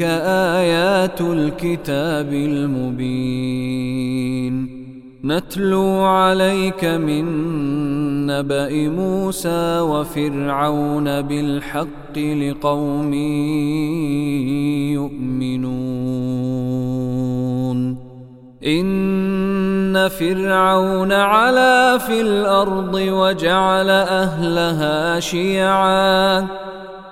تلك آيات الكتاب المبين. نتلو عليك من نبأ موسى وفرعون بالحق لقوم يؤمنون. إن فرعون علا في الأرض وجعل أهلها شيعاً.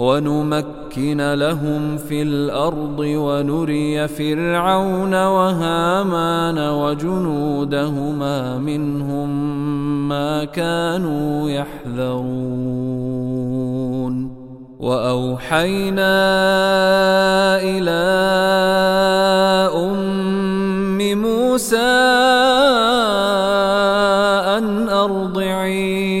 ونمكن لهم في الأرض ونري فرعون وهامان وجنودهما منهم ما كانوا يحذرون. وأوحينا إلى أم موسى أن أرضعيه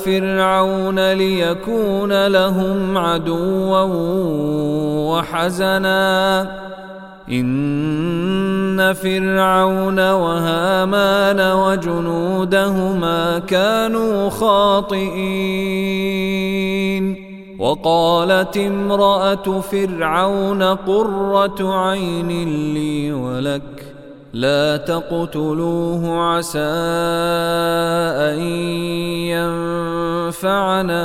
آل فرعون ليكون لهم عدوا وحزنا. إن فرعون وهامان وجنودهما كانوا خاطئين. وقالت امرأة فرعون قرة عين لي ولك لا تقتلوه عسى أن ينفعنا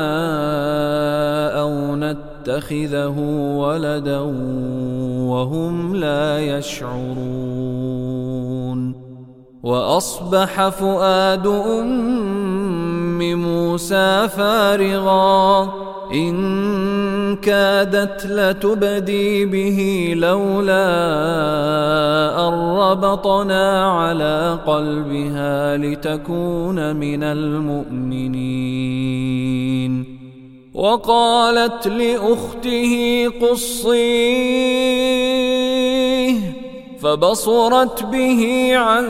أو نتخذه ولدا وهم لا يشعرون وأصبح فؤاد أم موسى فارغا. إن كادت لتبدي به لولا أن ربطنا على قلبها لتكون من المؤمنين. وقالت لأخته قصيه فبصرت به عن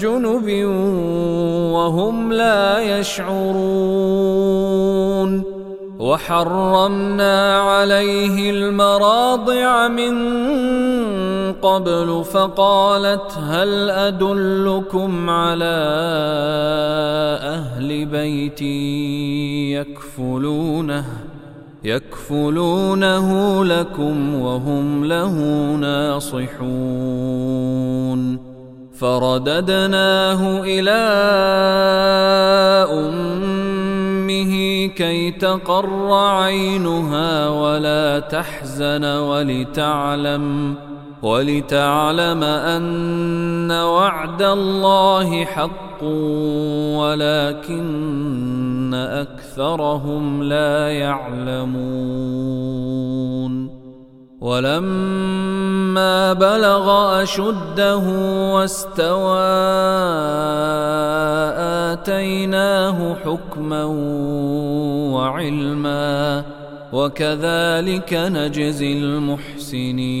جنب وهم لا يشعرون. وحرمنا عليه المراضع من قبل فقالت هل أدلكم على أهل بيت يكفلونه؟ يكفلونه لكم وهم له ناصحون فرددناه إلى أمه كي تقر عينها ولا تحزن ولتعلم ولتعلم أن وعد الله حق ولكن أكثرهم لا يعلمون. ولما بلغ أشده واستوى آتيناه حكما وعلما وكذلك نجزي المحسنين.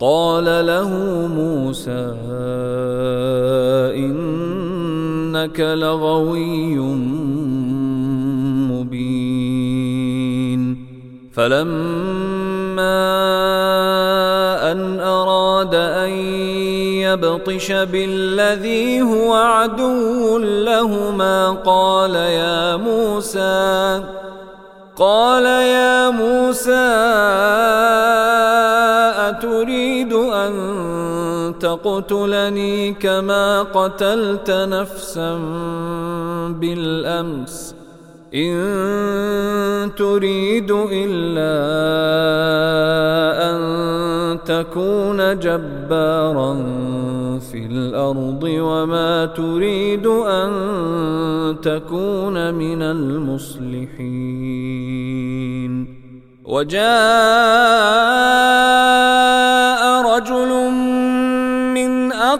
قال له موسى إنك لغوي مبين. فلما أن أراد أن يبطش بالذي هو عدو لهما قال يا موسى قال يا موسى تقتلني كما قتلت نفسا بالأمس. إن تريد إلا أن تكون جبارا في الأرض وما تريد أن تكون من المصلحين. وجاء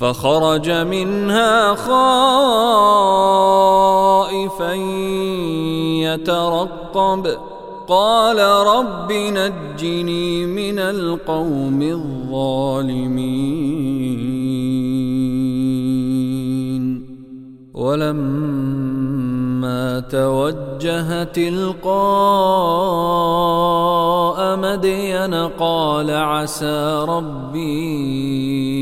فخرج منها خائفا يترقب. قال رب نجني من القوم الظالمين. ولما توجه تلقاء مدين قال عسى ربي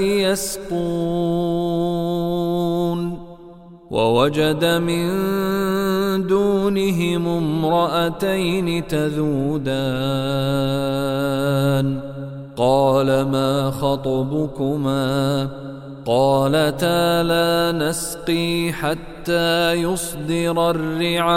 يسقون ووجد من دونهم امرأتين تذودان قال ما خطبكما قالتا لا نسقي حتى يصدر الرعاء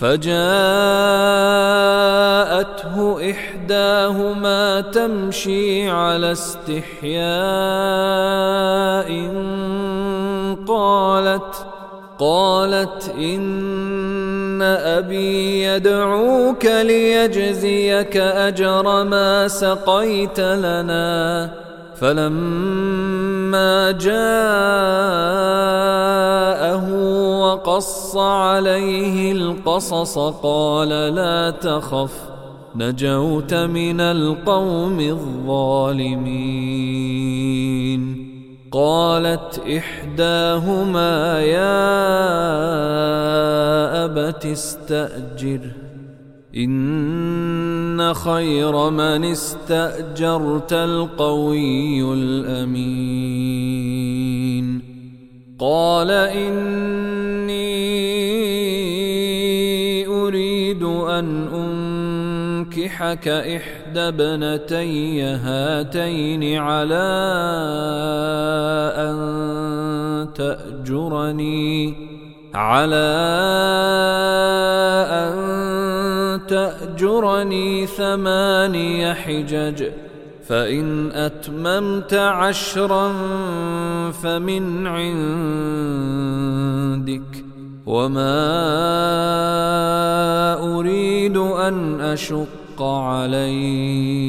فجاءته إحداهما تمشي على استحياء قالت قالت إن أبي يدعوك ليجزيك أجر ما سقيت لنا. فلما جاءه وقص عليه القصص قال لا تخف نجوت من القوم الظالمين. قالت إحداهما يا أبت استاجره إن خير من استأجرت القوي الأمين. قال إني أريد أن أنكحك إحدى ابنتي هاتين على أن تأجرني. على أن تأجرني ثماني حجج فإن أتممت عشرا فمن عندك وما أريد أن أشق عليك.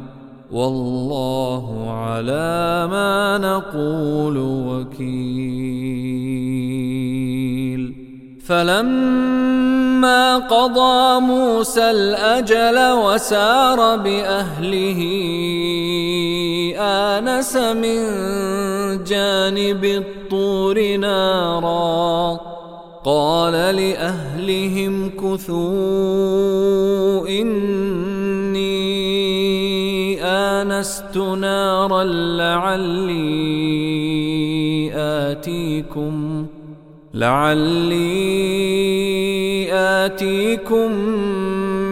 والله على ما نقول وكيل. فلما قضى موسى الأجل وسار بأهله آنس من جانب الطور نارا. قال لأهلهم كثوا اني انست نارا لعلي اتيكم لعلي آتيكم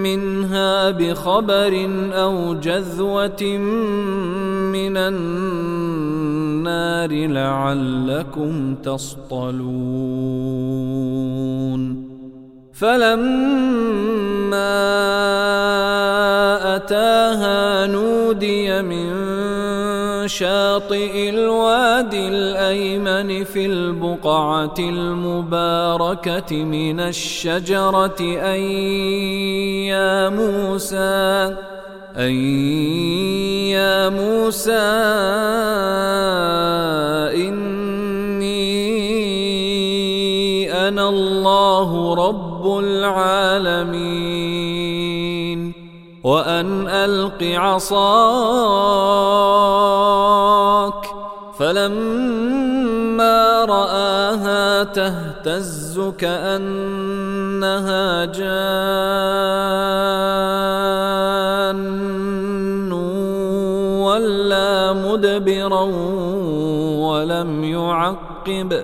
منها بخبر أو جذوة من النار لعلكم تصطلون فلما أتاها نودي من شاطئ الوادي الأيمن في البقعة المباركة من الشجرة أي يا موسى أي يا موسى إني أنا الله رب العالمين. وأن ألق عصاك. فلما رآها تهتز كأنها جان. ولا مدبرا ولم يعقب.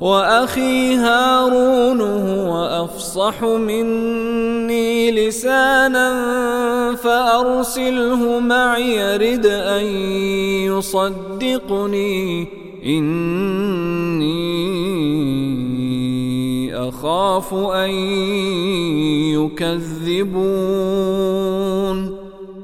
وأخي هارون هو أفصح مني لسانا فأرسله معي رد أن يصدقني. إني أخاف أن يكذبون.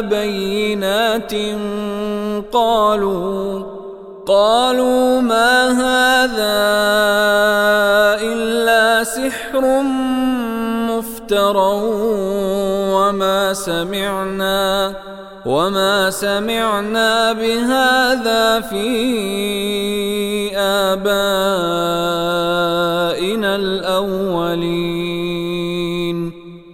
بينات قالوا قالوا ما هذا إلا سحر مفترى وما سمعنا وما سمعنا بهذا في آبائنا الأولين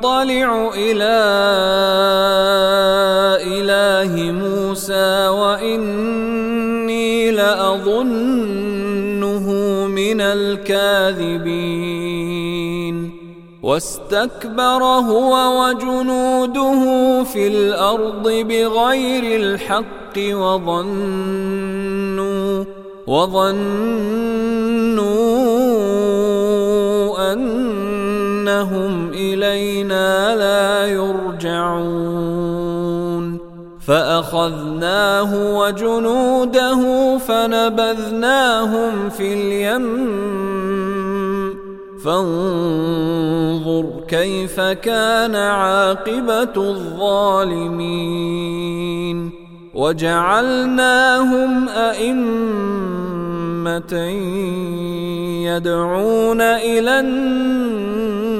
اطلع إلى إله موسى وإني لأظنه من الكاذبين. واستكبر هو وجنوده في الأرض بغير الحق وظنوا وظنوا إنهم إلينا لا يرجعون. فأخذناه وجنوده فنبذناهم في اليم. فانظر كيف كان عاقبة الظالمين. وجعلناهم أئمة يدعون إلى النار.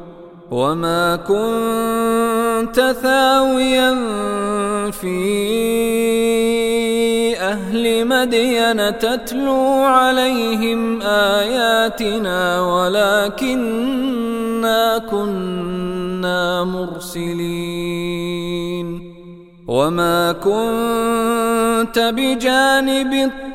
وما كنت ثاويا في أهل مدين تتلو عليهم اياتنا ولكنا كنا مرسلين وما كنت بجانب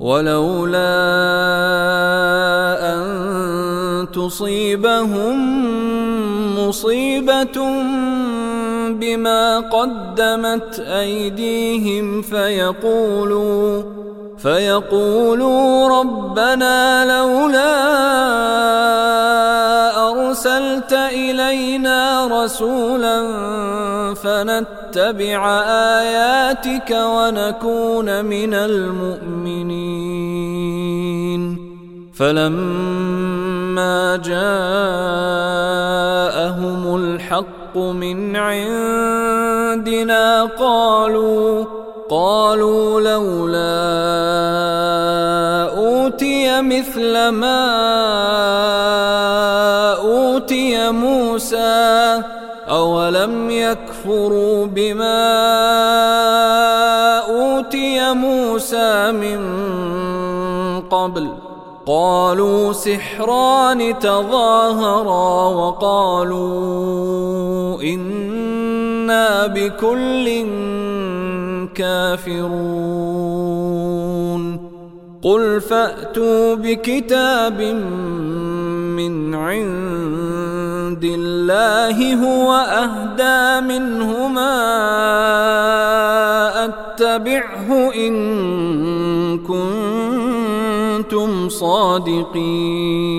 ولولا أن تصيبهم مصيبة بما قدمت أيديهم فيقولوا فيقولوا ربنا لولا أرسلت إلينا رسولا فنتبع آياتك ونكون من المؤمنين. فلما جاءهم الحق من عندنا قالوا قالوا لولا أوتي مثل ما أوتي موسى. أولم يكفروا بما أوتي موسى من قبل قالوا سحران تظاهرا وقالوا إنا بكل كافرون قل فأتوا بكتاب من عند الله هو أهدى منهما أتبعه إن كنتم صادقين.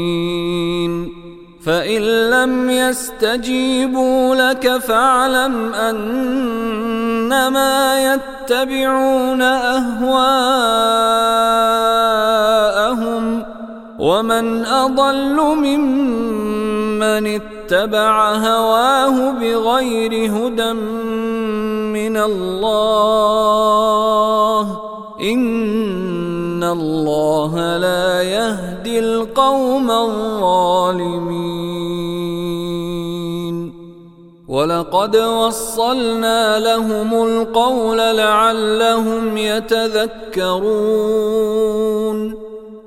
فإن لم يستجيبوا لك فاعلم أنما يتبعون أهواءهم ومن أضل ممن هواه بغير هدى من الله. إن الله لا يهدي القوم الظالمين. ولقد وصلنا لهم القول لعلهم يتذكرون.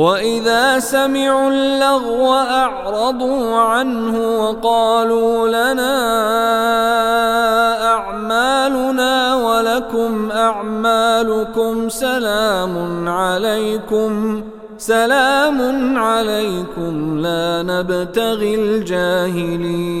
وإذا سمعوا اللغو أعرضوا عنه وقالوا لنا أعمالنا ولكم أعمالكم سلام عليكم سلام عليكم لا نبتغي الجاهلين.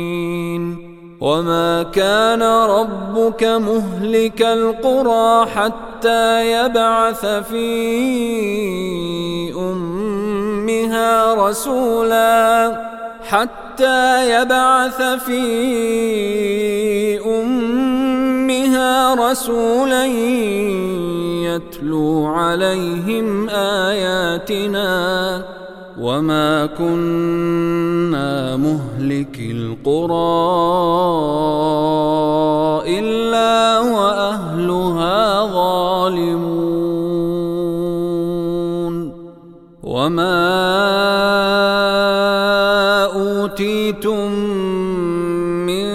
وما كان ربك مهلك القرى حتى يبعث في امها رسولا حتى يبعث في امها رسولا يتلو عليهم اياتنا وما كنا مهلك القرى الا واهلها ظالمون وما اوتيتم من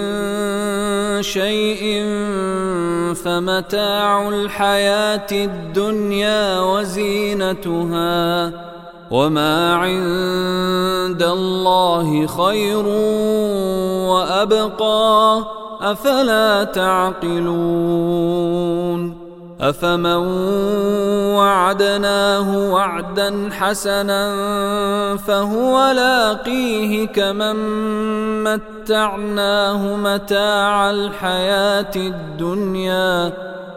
شيء فمتاع الحياة الدنيا وزينتها وما عند الله خير وابقى افلا تعقلون افمن وعدناه وعدا حسنا فهو لاقيه كمن متعناه متاع الحياة الدنيا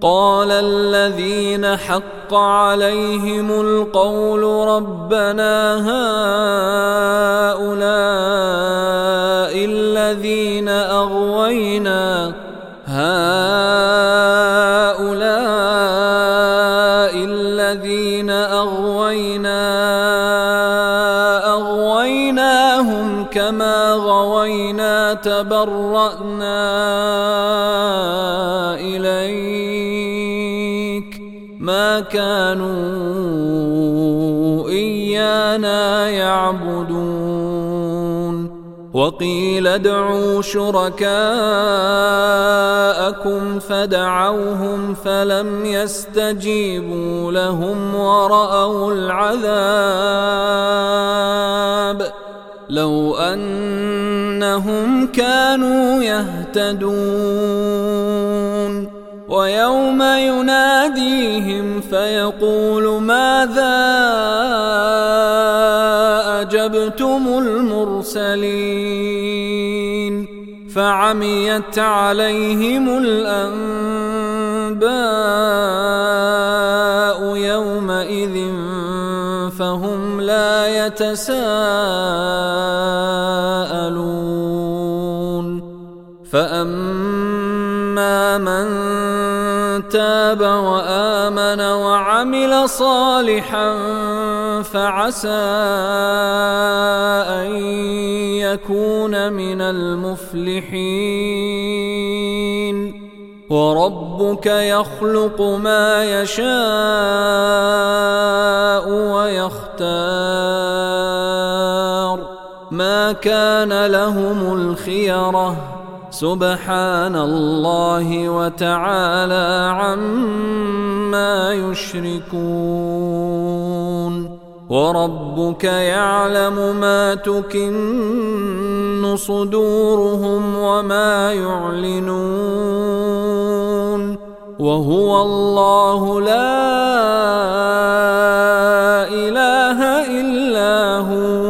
قال الذين حق عليهم القول ربنا هؤلاء الذين أغوينا هؤلاء الذين أغوينا أغويناهم كما غوينا تبرأنا كانوا إيانا يعبدون. وقيل ادعوا شركاءكم فدعوهم فلم يستجيبوا لهم ورأوا العذاب. لو أنهم كانوا يهتدون. ويوم يناديهم فيقول ماذا أجبتم المرسلين؟ فعميت عليهم الأنباء يومئذ فهم لا يتساءلون. من تاب وامن وعمل صالحا فعسى ان يكون من المفلحين وربك يخلق ما يشاء ويختار ما كان لهم الخيره سبحان الله وتعالى عما يشركون وربك يعلم ما تكن صدورهم وما يعلنون وهو الله لا إله إلا هو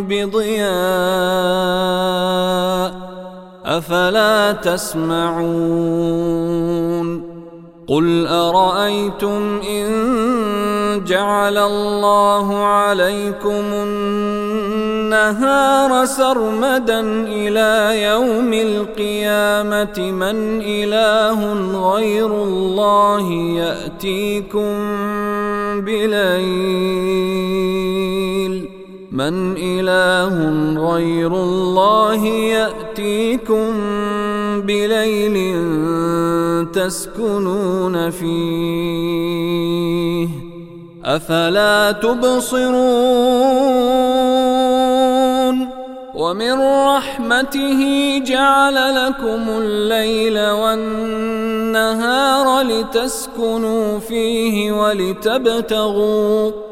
بضياء أفلا تسمعون قل أرأيتم إن جعل الله عليكم النهار سرمدا إلى يوم القيامة من إله غير الله يأتيكم بليل من إله غير الله يأتيكم بليل تسكنون فيه أفلا تبصرون ومن رحمته جعل لكم الليل والنهار لتسكنوا فيه ولتبتغوا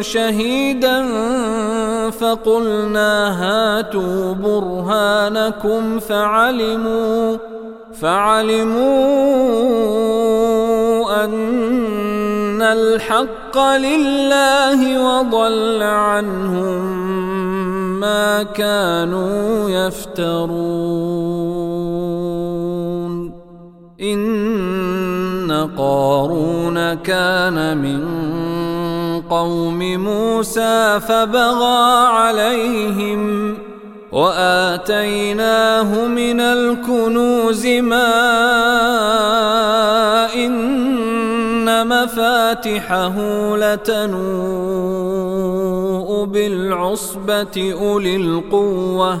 شهيدا فقلنا هاتوا برهانكم فعلموا فعلموا أن الحق لله وضل عنهم ما كانوا يفترون. إن قارون كان من قوم موسى فبغى عليهم وآتيناه من الكنوز ما إن مفاتحه لتنوء بالعصبة أولي القوة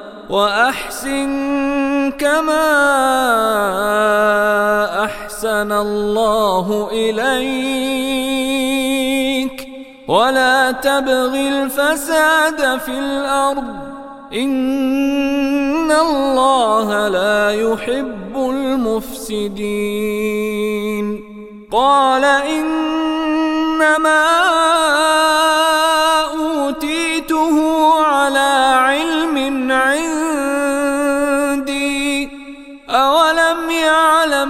وأحسن كما أحسن الله إليك. ولا تبغ الفساد في الأرض. إن الله لا يحب المفسدين. قال إنما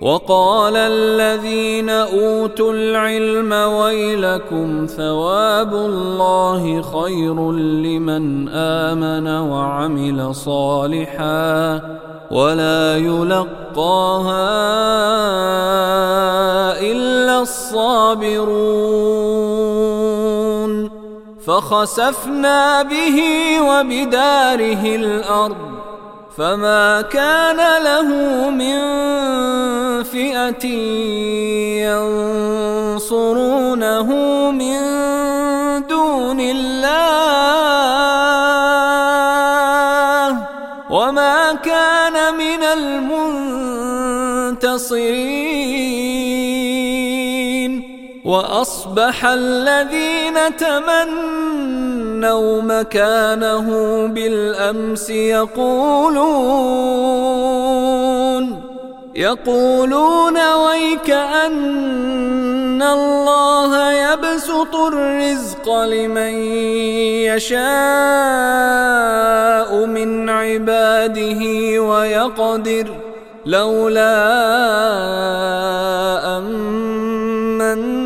وقال الذين أوتوا العلم ويلكم ثواب الله خير لمن آمن وعمل صالحا ولا يلقاها إلا الصابرون فخسفنا به وبداره الأرض فما كان له من فئة ينصرونه من دون الله وما كان من المنتصرين وأصبح الذين تمنوا مكانه بالأمس يقولون يقولون ويك أن الله يبسط الرزق لمن يشاء من عباده ويقدر لولا أمن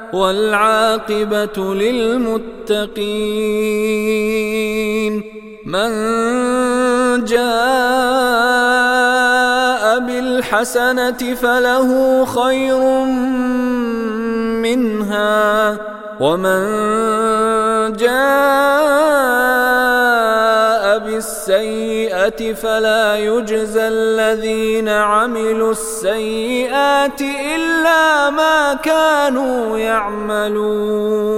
والعاقبة للمتقين. من جاء بالحسنة فله خير منها. ومن جاء بالسيئة فلا يجزى الذين عملوا السيئات إلا ما كانوا يعملون.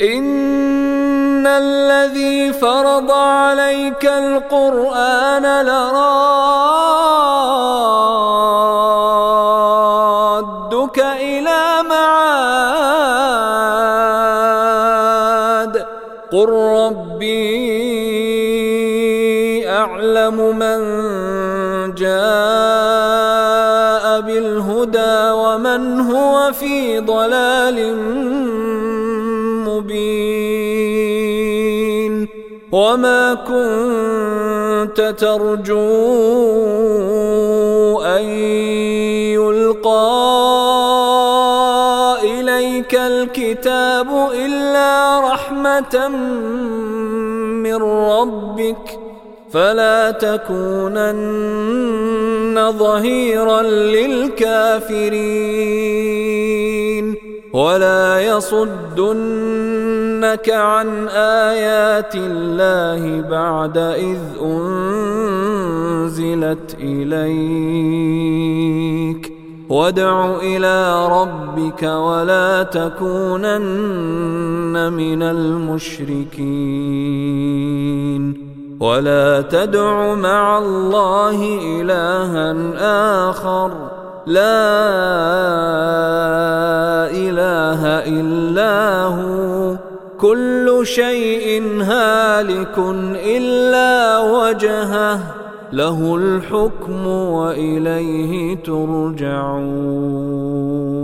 إن الذي فرض عليك القرآن لرادك إلى معاد. قل ربي أعلم من جاء بالهدى ومن هو في ضلال مبين. وما كنت ترجو أن يلقى إليك الكتاب إلا رحمة من ربك. فلا تكونن ظهيرا للكافرين. ولا يصدنك عن آيات الله بعد إذ أنزلت إليك. وادع إلى ربك ولا تكونن من المشركين. ولا تدع مع الله إلها آخر. لا إله إلا هو. كل شيء هالك إلا وجهه. له الحكم وإليه ترجعون.